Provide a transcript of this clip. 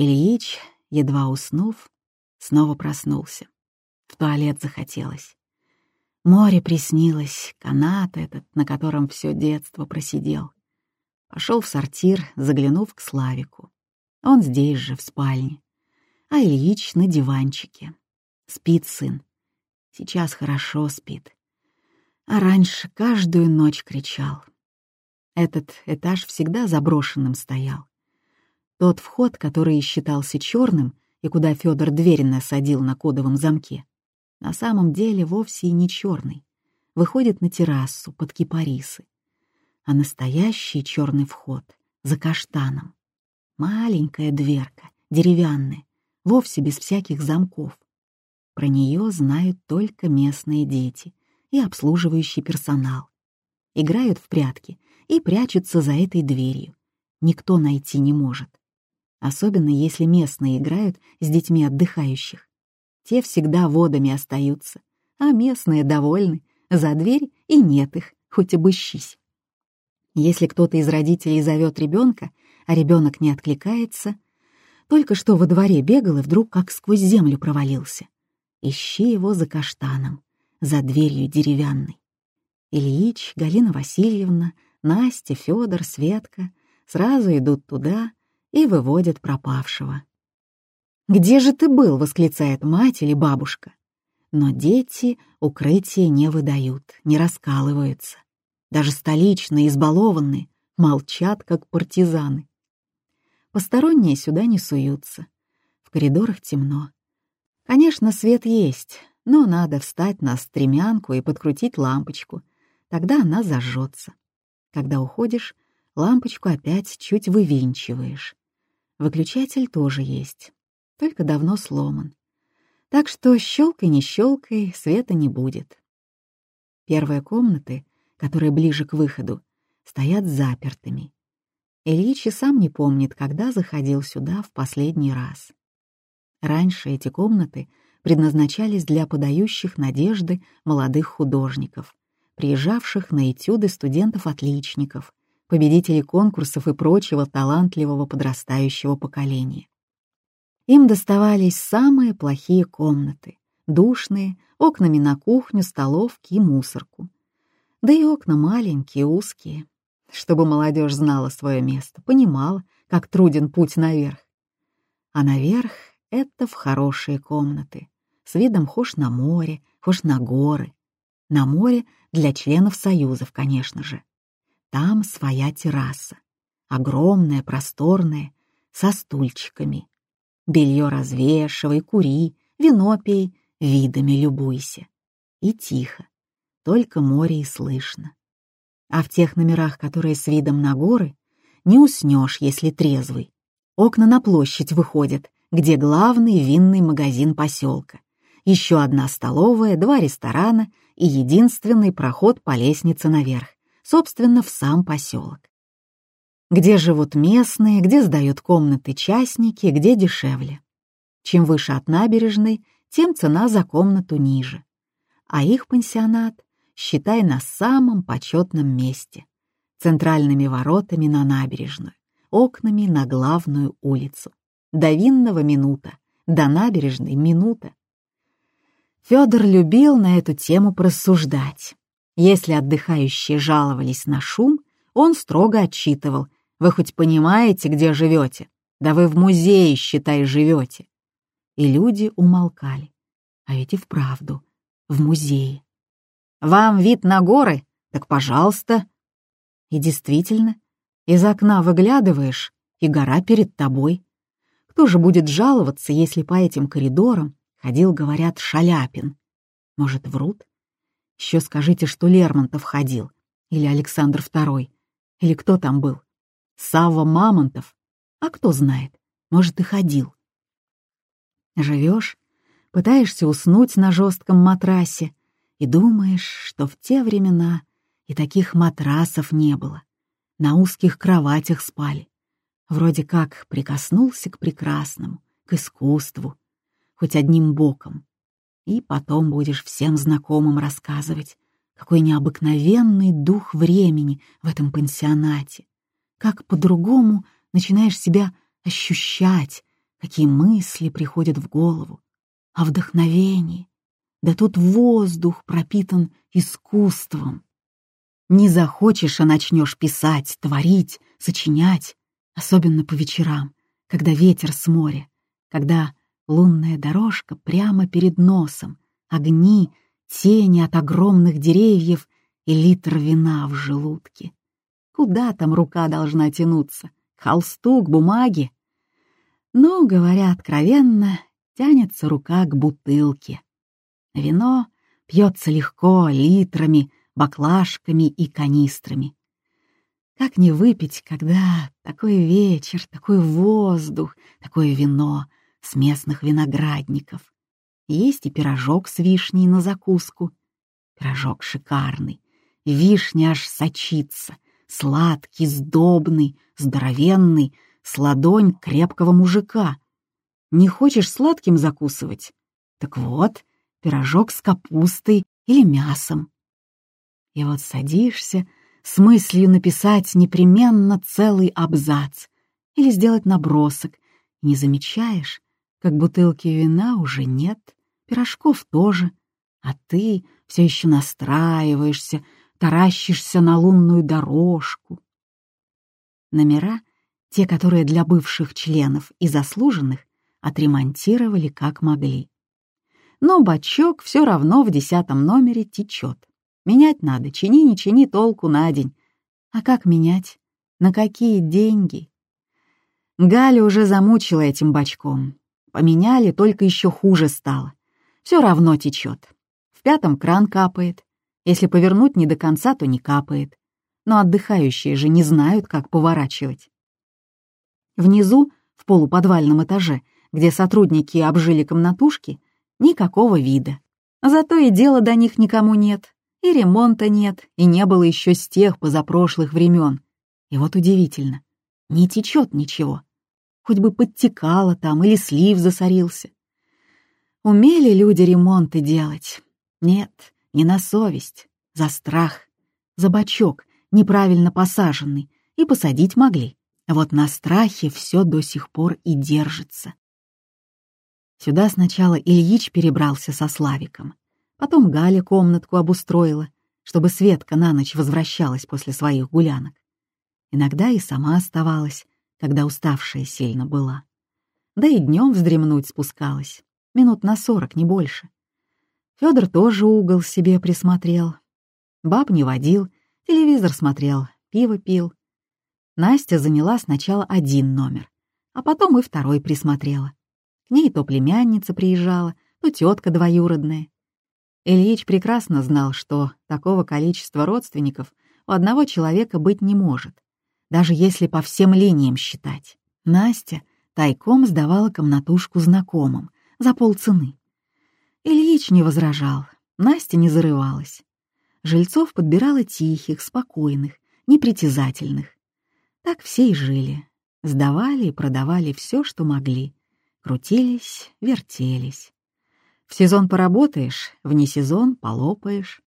Ильич, едва уснув, снова проснулся. В туалет захотелось. Море приснилось, канат этот, на котором все детство просидел. Пошел в сортир, заглянув к Славику. Он здесь же, в спальне. А Ильич на диванчике. Спит сын. Сейчас хорошо спит. А раньше каждую ночь кричал. Этот этаж всегда заброшенным стоял. Тот вход, который считался черным и куда Федор дверь насадил на кодовом замке, на самом деле вовсе и не черный. Выходит на террасу под кипарисы. А настоящий черный вход за каштаном. Маленькая дверка, деревянная, вовсе без всяких замков. Про нее знают только местные дети и обслуживающий персонал. Играют в прятки и прячутся за этой дверью. Никто найти не может. Особенно если местные играют с детьми отдыхающих. Те всегда водами остаются, а местные довольны. За дверь и нет их, хоть обыщись. Если кто-то из родителей зовет ребенка, а ребенок не откликается, только что во дворе бегал и вдруг как сквозь землю провалился. Ищи его за каштаном, за дверью деревянной. Ильич, Галина Васильевна, Настя, Федор, Светка сразу идут туда и выводят пропавшего. «Где же ты был?» — восклицает мать или бабушка. Но дети укрытие не выдают, не раскалываются. Даже столичные, избалованные, молчат, как партизаны. Посторонние сюда не суются. В коридорах темно. Конечно, свет есть, но надо встать на стремянку и подкрутить лампочку. Тогда она зажжется. Когда уходишь, лампочку опять чуть вывинчиваешь. Выключатель тоже есть только давно сломан. Так что щелкай не щелкай, света не будет. Первые комнаты, которые ближе к выходу, стоят запертыми. Ильич и сам не помнит, когда заходил сюда в последний раз. Раньше эти комнаты предназначались для подающих надежды молодых художников, приезжавших на этюды студентов-отличников, победителей конкурсов и прочего талантливого подрастающего поколения. Им доставались самые плохие комнаты, душные, окнами на кухню, столовки и мусорку. Да и окна маленькие, узкие, чтобы молодежь знала свое место, понимала, как труден путь наверх. А наверх — это в хорошие комнаты, с видом хошь на море, хошь на горы. На море для членов союзов, конечно же. Там своя терраса, огромная, просторная, со стульчиками, Белье развешивай, кури, вино пей, видами любуйся. И тихо, только море и слышно. А в тех номерах, которые с видом на горы, не уснешь, если трезвый. Окна на площадь выходят, где главный винный магазин поселка. Еще одна столовая, два ресторана и единственный проход по лестнице наверх, собственно, в сам поселок где живут местные, где сдают комнаты частники, где дешевле. Чем выше от набережной, тем цена за комнату ниже. А их пансионат, считай, на самом почетном месте, центральными воротами на набережную, окнами на главную улицу. До винного минута, до набережной минута. Федор любил на эту тему просуждать. Если отдыхающие жаловались на шум, он строго отчитывал, вы хоть понимаете, где живете? Да вы в музее, считай, живете. И люди умолкали. А ведь и вправду, в музее. Вам вид на горы? Так пожалуйста. И действительно, из окна выглядываешь, и гора перед тобой. Кто же будет жаловаться, если по этим коридорам ходил, говорят, Шаляпин? Может, врут? Еще скажите, что Лермонтов ходил, или Александр II, или кто там был. Савва Мамонтов. А кто знает, может, и ходил. Живешь, пытаешься уснуть на жестком матрасе и думаешь, что в те времена и таких матрасов не было. На узких кроватях спали. Вроде как прикоснулся к прекрасному, к искусству, хоть одним боком. И потом будешь всем знакомым рассказывать, какой необыкновенный дух времени в этом пансионате, как по-другому начинаешь себя ощущать, какие мысли приходят в голову, а вдохновение. Да тут воздух пропитан искусством. Не захочешь, а начнешь писать, творить, сочинять, особенно по вечерам, когда ветер с моря, когда лунная дорожка прямо перед носом, огни, тени от огромных деревьев и литр вина в желудке. Куда там рука должна тянуться? К холсту, к бумаге? Но, говоря откровенно, тянется рука к бутылке. Вино пьется легко, литрами, баклажками и канистрами. Как не выпить, когда такой вечер, такой воздух, такое вино с местных виноградников. Есть и пирожок с вишней на закуску. Пирожок шикарный, вишня аж сочится — сладкий, сдобный, здоровенный, с ладонь крепкого мужика. Не хочешь сладким закусывать? Так вот, пирожок с капустой или мясом. И вот садишься с мыслью написать непременно целый абзац или сделать набросок, не замечаешь, как бутылки вина уже нет, пирожков тоже, а ты все еще настраиваешься, таращишься на лунную дорожку. Номера, те, которые для бывших членов и заслуженных, отремонтировали как могли. Но бачок все равно в десятом номере течет. Менять надо, чини, не чини, толку на день. А как менять? На какие деньги? Галя уже замучила этим бачком. Поменяли, только еще хуже стало. Все равно течет. В пятом кран капает, если повернуть не до конца, то не капает. Но отдыхающие же не знают, как поворачивать. Внизу, в полуподвальном этаже, где сотрудники обжили комнатушки, никакого вида. Зато и дела до них никому нет, и ремонта нет, и не было еще с тех позапрошлых времен. И вот удивительно, не течет ничего. Хоть бы подтекало там или слив засорился. Умели люди ремонты делать? Нет, не на совесть, за страх, за бачок, неправильно посаженный, и посадить могли. Вот на страхе все до сих пор и держится. Сюда сначала Ильич перебрался со Славиком, потом Галя комнатку обустроила, чтобы Светка на ночь возвращалась после своих гулянок. Иногда и сама оставалась, когда уставшая сильно была. Да и днем вздремнуть спускалась, минут на сорок, не больше. Федор тоже угол себе присмотрел. Баб не водил, телевизор смотрел, пиво пил. Настя заняла сначала один номер, а потом и второй присмотрела. К ней то племянница приезжала, то тетка двоюродная. Ильич прекрасно знал, что такого количества родственников у одного человека быть не может, даже если по всем линиям считать. Настя тайком сдавала комнатушку знакомым за полцены. Ильич не возражал, Настя не зарывалась. Жильцов подбирала тихих, спокойных, непритязательных. Так все и жили. Сдавали и продавали все, что могли. Крутились, вертелись. В сезон поработаешь, вне сезон полопаешь.